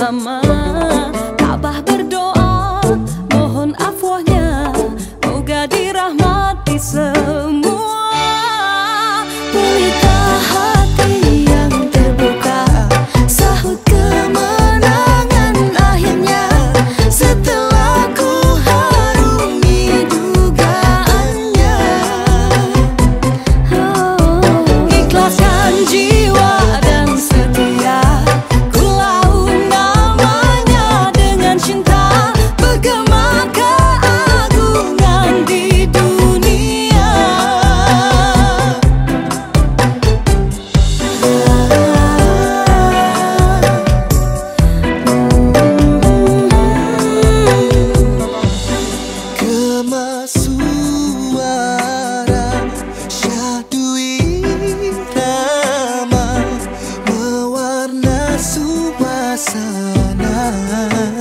bersama sana.